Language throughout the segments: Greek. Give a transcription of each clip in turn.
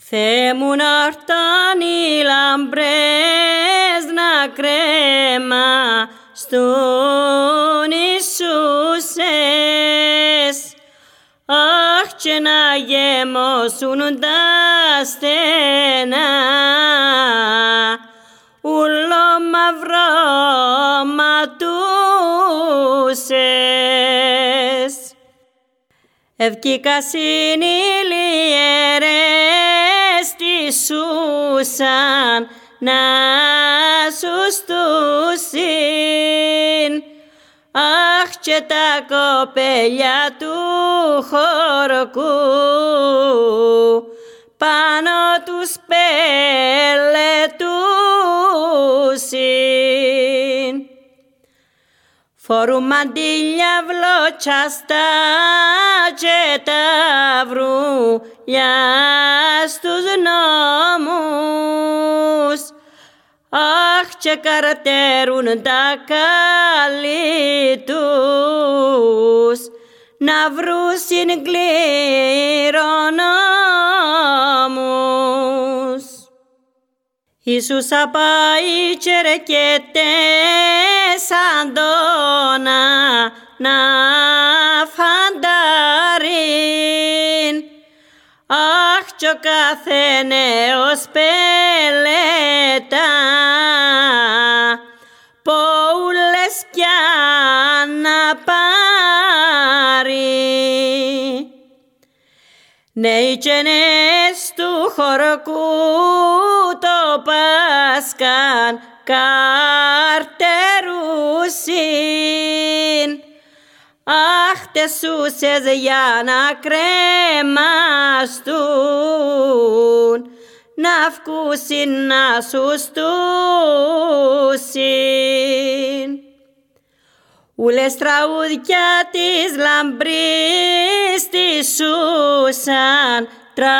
Θεέ μου να φτάνει λαμπρές να κρέμα στον Ιησούσες. Αχ και να γεμώσουν τα στενά. Ούλο μαυρό ματούσες. Ευκήκα συνήλιερες τη σούσαν να σου στούσιν Αχ και τα κοπέλια του χωρκού Φορούν μαντήλια βλότσαστα και ταυρούλια στους νόμους Αχ και καρτερούν τα καλή τους να βρούσιν κληρονόμους. Ιησούς απάει και ρεκέτε σαν τόνα να φαντάριν Αχ κι ο κάθε νέος πελέτα πόουλες πια να πάρει. Νέοι και νέες του χωρκού το Πάσκαν καρτερούσιν Αχ, τεσούσες για να κρεμαστούν, να βγούσιν να σου στούσιν. Ούλες τραούδια της λαμπρής τη σούσαν τραουδούσιν.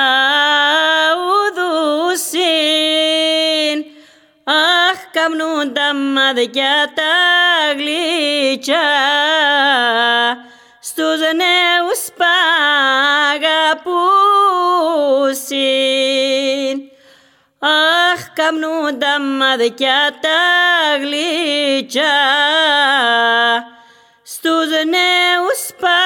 Αχ, καμνούν τα μάτια τα γλυκιά στους νέους παγαπούσιν. Αχ, καμνούν τα μαδικιά τα γλυκιά στους νέους παγαπούσιν.